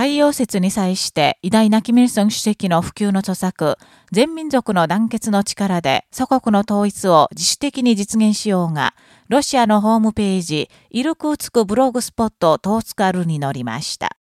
太陽節に際して偉大なキム・イルソン主席の普及の著作、全民族の団結の力で祖国の統一を自主的に実現しようが、ロシアのホームページ、イルクーツクブログスポットトーツカルに載りました。